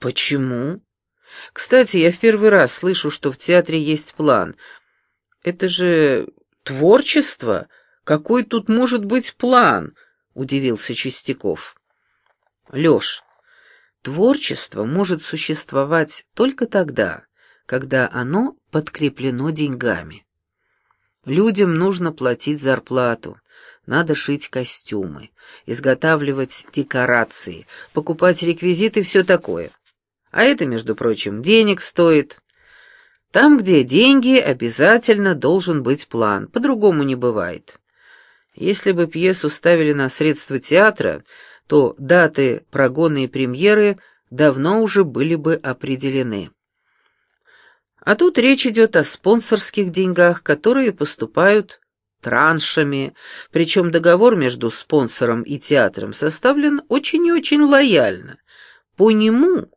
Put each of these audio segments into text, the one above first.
Почему? Кстати, я в первый раз слышу, что в театре есть план. Это же творчество. Какой тут может быть план? Удивился Чистяков. Лёш, творчество может существовать только тогда, когда оно подкреплено деньгами. Людям нужно платить зарплату, надо шить костюмы, изготавливать декорации, покупать реквизиты и все такое. А это, между прочим, денег стоит. Там, где деньги, обязательно должен быть план, по-другому не бывает. Если бы пьесу ставили на средства театра, то даты прогона и премьеры давно уже были бы определены. А тут речь идет о спонсорских деньгах, которые поступают траншами, причем договор между спонсором и театром составлен очень и очень лояльно. По нему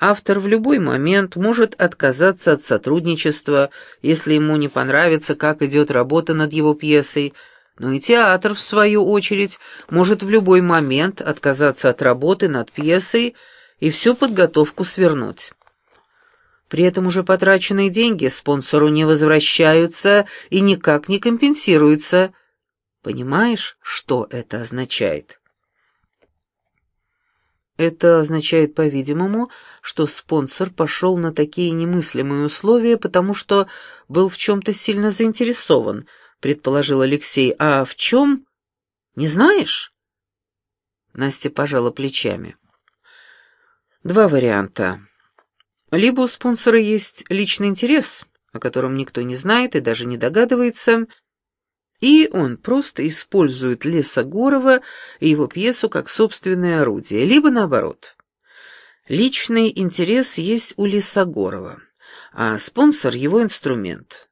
автор в любой момент может отказаться от сотрудничества, если ему не понравится, как идет работа над его пьесой, но и театр, в свою очередь, может в любой момент отказаться от работы над пьесой и всю подготовку свернуть. При этом уже потраченные деньги спонсору не возвращаются и никак не компенсируются. Понимаешь, что это означает? Это означает, по-видимому, что спонсор пошел на такие немыслимые условия, потому что был в чем-то сильно заинтересован, предположил Алексей. А в чем? Не знаешь? Настя пожала плечами. Два варианта. Либо у спонсора есть личный интерес, о котором никто не знает и даже не догадывается, и он просто использует Лесогорова и его пьесу как собственное орудие, либо наоборот. Личный интерес есть у Лесогорова, а спонсор — его инструмент.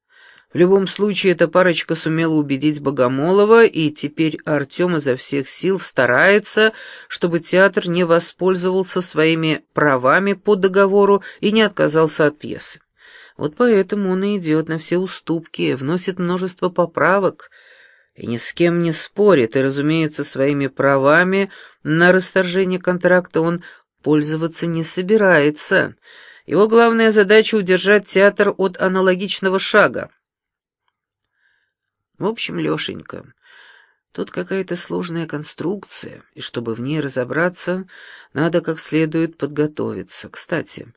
В любом случае, эта парочка сумела убедить Богомолова, и теперь Артем изо всех сил старается, чтобы театр не воспользовался своими правами по договору и не отказался от пьесы. Вот поэтому он и идет на все уступки, вносит множество поправок, и ни с кем не спорит, и, разумеется, своими правами на расторжение контракта он пользоваться не собирается. Его главная задача — удержать театр от аналогичного шага. В общем, Лешенька, тут какая-то сложная конструкция, и чтобы в ней разобраться, надо как следует подготовиться. Кстати,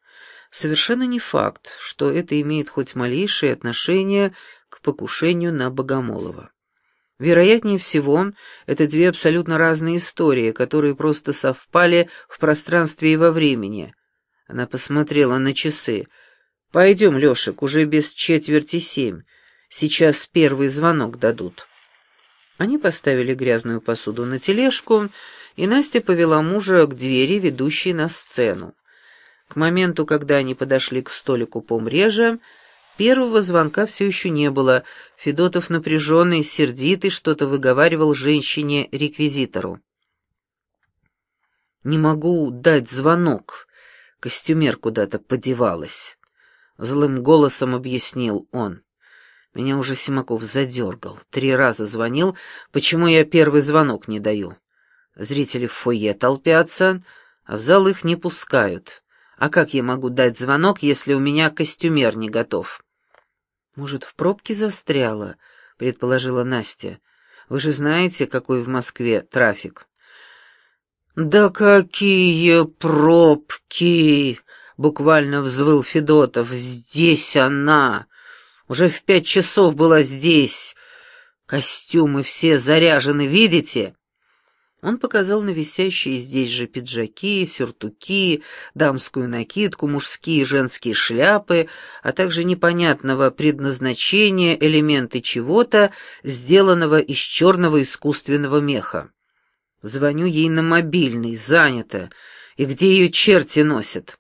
совершенно не факт, что это имеет хоть малейшее отношение к покушению на Богомолова. Вероятнее всего, это две абсолютно разные истории, которые просто совпали в пространстве и во времени. Она посмотрела на часы. «Пойдем, Лешек, уже без четверти семь». Сейчас первый звонок дадут. Они поставили грязную посуду на тележку, и Настя повела мужа к двери, ведущей на сцену. К моменту, когда они подошли к столику помреже, первого звонка все еще не было. Федотов напряженный, сердитый, что-то выговаривал женщине-реквизитору. «Не могу дать звонок. Костюмер куда-то подевалась», — злым голосом объяснил он. Меня уже Симаков задергал. Три раза звонил, почему я первый звонок не даю. Зрители в фойе толпятся, а в зал их не пускают. А как я могу дать звонок, если у меня костюмер не готов? Может, в пробке застряла, предположила Настя. Вы же знаете, какой в Москве трафик. Да какие пробки! Буквально взвыл Федотов. Здесь она! Уже в пять часов была здесь. Костюмы все заряжены, видите?» Он показал на висящие здесь же пиджаки, сюртуки, дамскую накидку, мужские и женские шляпы, а также непонятного предназначения элементы чего-то, сделанного из черного искусственного меха. Звоню ей на мобильный, занято. И где ее черти носят?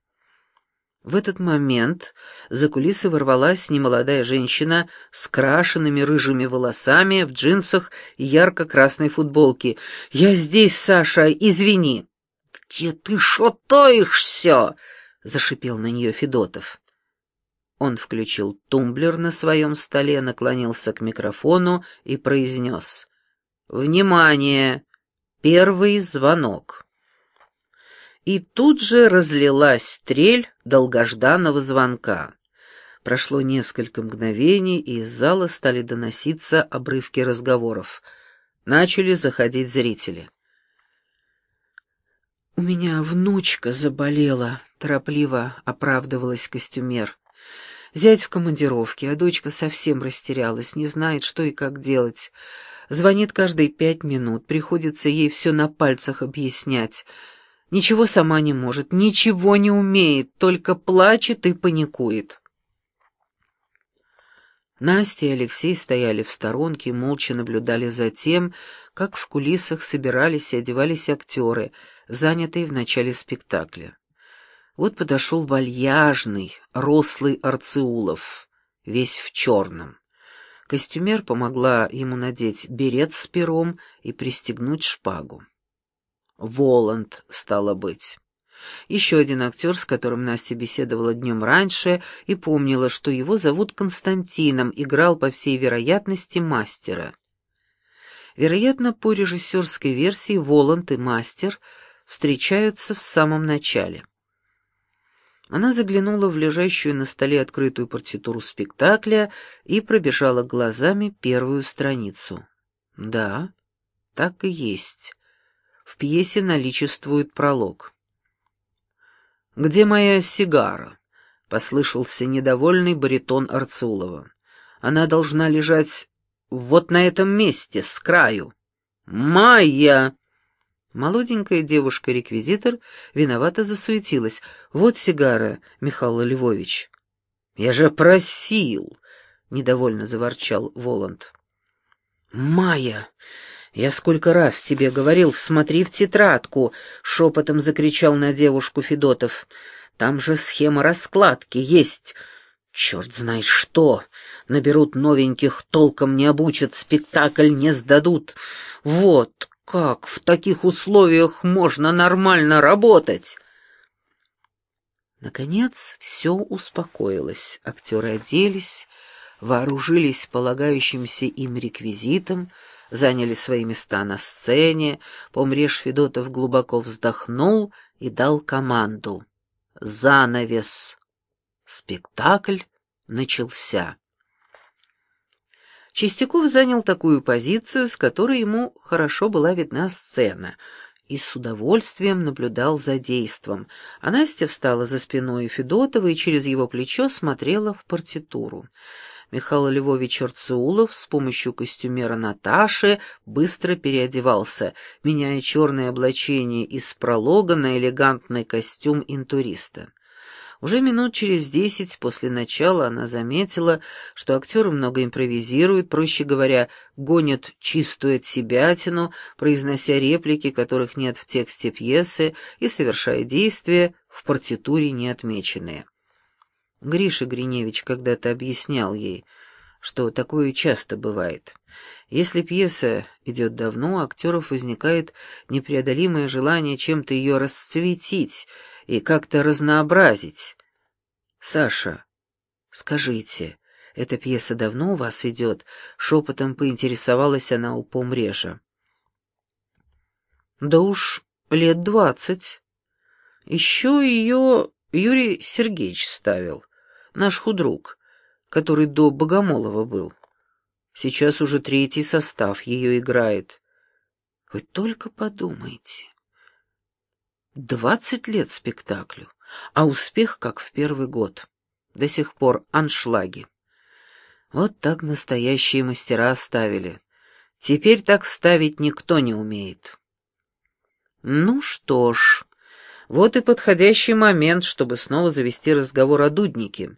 В этот момент за кулисы ворвалась немолодая женщина с крашенными рыжими волосами, в джинсах и ярко-красной футболке. «Я здесь, Саша, извини!» «Где ты шатаешься?» — зашипел на нее Федотов. Он включил тумблер на своем столе, наклонился к микрофону и произнес «Внимание! Первый звонок!» И тут же разлилась трель долгожданного звонка. Прошло несколько мгновений, и из зала стали доноситься обрывки разговоров. Начали заходить зрители. «У меня внучка заболела», — торопливо оправдывалась костюмер. «Зять в командировке, а дочка совсем растерялась, не знает, что и как делать. Звонит каждые пять минут, приходится ей все на пальцах объяснять. Ничего сама не может, ничего не умеет, только плачет и паникует». Настя и Алексей стояли в сторонке и молча наблюдали за тем, как в кулисах собирались и одевались актеры, занятые в начале спектакля. Вот подошел вальяжный, рослый Арцеулов, весь в черном. Костюмер помогла ему надеть берет с пером и пристегнуть шпагу. Воланд, стало быть. Еще один актер, с которым Настя беседовала днем раньше и помнила, что его зовут Константином, играл, по всей вероятности, мастера. Вероятно, по режиссерской версии Воланд и мастер встречаются в самом начале. Она заглянула в лежащую на столе открытую партитуру спектакля и пробежала глазами первую страницу. Да, так и есть. В пьесе наличествует пролог. «Где моя сигара?» — послышался недовольный баритон Арцулова. «Она должна лежать вот на этом месте, с краю». «Майя!» Молоденькая девушка-реквизитор виновато засуетилась. «Вот сигара, Михаил Львович». «Я же просил!» — недовольно заворчал Воланд. «Майя!» «Я сколько раз тебе говорил, смотри в тетрадку!» — шепотом закричал на девушку Федотов. «Там же схема раскладки есть. Черт знает что! Наберут новеньких, толком не обучат, спектакль не сдадут. Вот как в таких условиях можно нормально работать?» Наконец все успокоилось. Актеры оделись, вооружились полагающимся им реквизитом, заняли свои места на сцене, Помреж Федотов глубоко вздохнул и дал команду. «Занавес!» Спектакль начался. Чистяков занял такую позицию, с которой ему хорошо была видна сцена, и с удовольствием наблюдал за действом, а Настя встала за спиной Федотова и через его плечо смотрела в партитуру. Михаил Львович Арцеулов с помощью костюмера Наташи быстро переодевался, меняя черное облачение из пролога на элегантный костюм интуриста. Уже минут через десять после начала она заметила, что актеры много импровизируют, проще говоря, гонят чистую отсебятину, произнося реплики, которых нет в тексте пьесы, и совершая действия, в партитуре не отмеченные. Гриша Гриневич когда-то объяснял ей, что такое часто бывает. Если пьеса идет давно, у актеров возникает непреодолимое желание чем-то ее расцветить и как-то разнообразить. «Саша, скажите, эта пьеса давно у вас идет?» — шепотом поинтересовалась она у помрежа. «Да уж лет двадцать. Еще ее Юрий Сергеевич ставил наш худрук, который до Богомолова был. Сейчас уже третий состав ее играет. Вы только подумайте. Двадцать лет спектаклю, а успех как в первый год. До сих пор аншлаги. Вот так настоящие мастера ставили. Теперь так ставить никто не умеет. Ну что ж... Вот и подходящий момент, чтобы снова завести разговор о дуднике.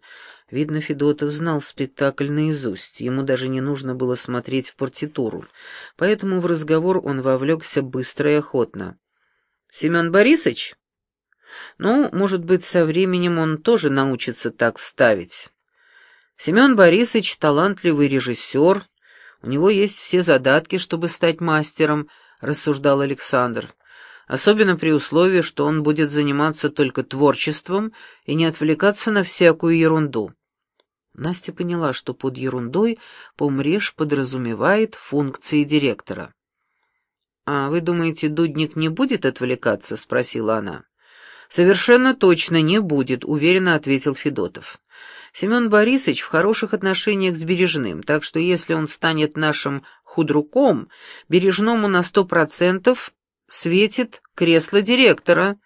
Видно, Федотов знал спектакль наизусть, ему даже не нужно было смотреть в партитуру, поэтому в разговор он вовлекся быстро и охотно. «Семен Борисович?» «Ну, может быть, со временем он тоже научится так ставить. Семен Борисович — талантливый режиссер, у него есть все задатки, чтобы стать мастером», — рассуждал Александр особенно при условии, что он будет заниматься только творчеством и не отвлекаться на всякую ерунду. Настя поняла, что под ерундой Помреж подразумевает функции директора. «А вы думаете, Дудник не будет отвлекаться?» — спросила она. «Совершенно точно не будет», — уверенно ответил Федотов. «Семен Борисович в хороших отношениях с Бережным, так что если он станет нашим худруком, Бережному на сто процентов светит кресло директора».